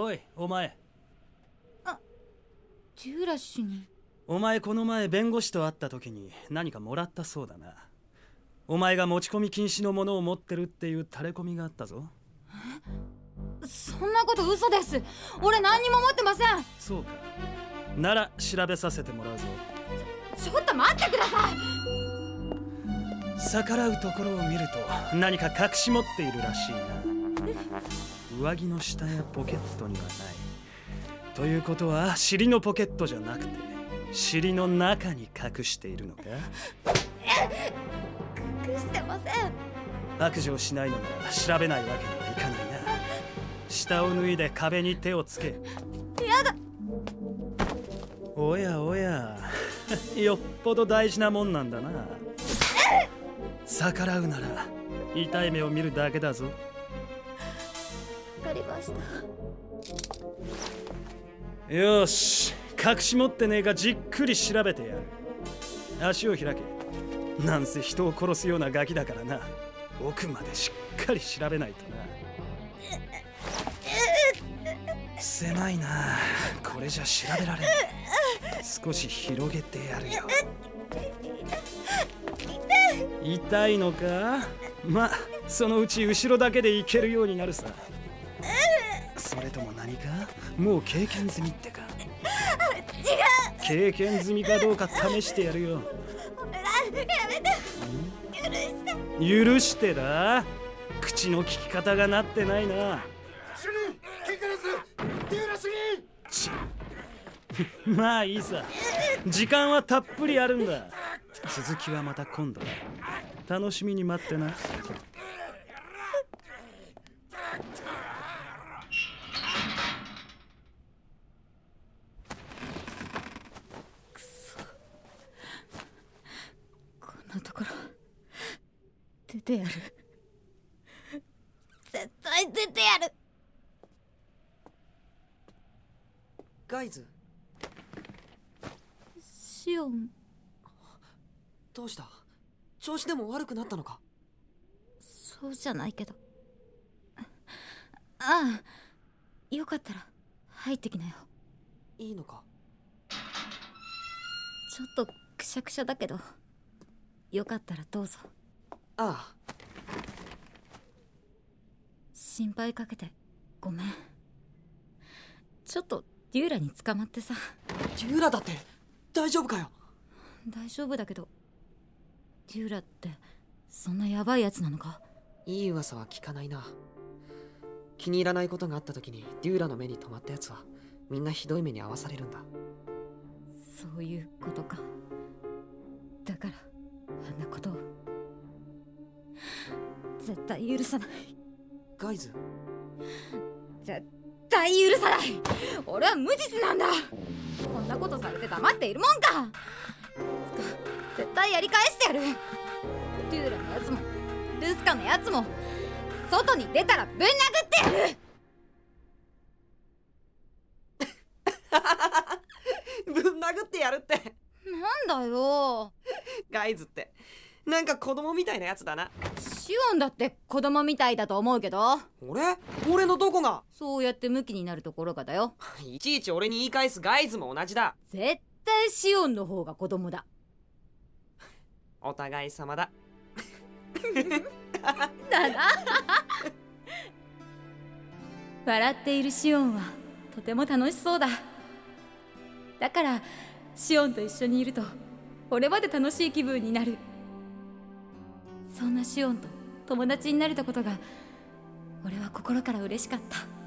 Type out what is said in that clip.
おいお前。デューラッシュに。お前この前弁護士と会った時に何かもらったそうだな。お前が持ち込み禁止のものを持ってるっていうタレコミがあったぞ。そんなこと嘘です。俺何にも持ってません。そうか。なら調べさせてもらうぞ。ちょっと待ってください。逆らうところを見ると何か隠し持っているらしいな上着の下やポケットにはない。ということは尻のポケットじゃなくて尻の中に隠しているのか？隠してません。白状しないのなら調べないわけにはいかないな。下を脱いで壁に手をつけ。やだ。おやおや。よっぽど大事なもんなんだな。逆らうなら痛い目を見るだけだぞ。わかりました。よし。隠し持ってねえかじっくり調べてやる。足を開け。なんせ人を殺すようなガキだからな。奥までしっかり調べないとな。狭いな。これじゃ調べられない少し広げてやるよ。痛いのか？まそのうち後ろだけで行けるようになるさ。それとも何か？もう経験済みってか？経験済みかどうか試してやるよ。やめて。許して。だ。口の利き方がなってないな。主任結果です。デューラ主任。ちまあいいさ。時間はたっぷりあるんだ。続きはまた今度。だ楽しみに待ってなこんなところ出てやる。絶対出てやる。ガイズ。シオン。どうした？調子でも悪くなったのか？そうじゃないけど。ああよかったら入ってきなよ。いいのか？ちょっとくしゃくしゃだけどよかったらどうぞああ。心配かけてごめん。ちょっとデューラに捕まってさ。デューラだって大丈夫かよ？大丈夫だけどデューラってそんなヤバいやつなのか？いい噂は聞かないな。気に入らないことがあった時にデューラの目に留まったやつはみんなひどい目に遭わされるんだ。そういうことか絶対許さない。ガイズ。絶対許さない。俺は無実なんだ。こんなことされて黙っているもんか。絶対やり返してやる。デューラのやつもルスカのやつも外に出たらぶん殴ってやる。ぶん殴ってやるって。なんだよ。ガイズってなんか子供みたいなやつだな。シオンだって子供みたいだと思うけど。俺？俺のどこが？そうやってムキになるところがだよ。いちいち俺に言い返すガイズも同じだ。絶対シオンの方が子供だ。お互い様だ。だ？な笑っているシオンはとても楽しそうだ。だからシオンと一緒にいると俺まで楽しい気分になるそんなシオンと友達になれたことが俺は心から嬉しかった。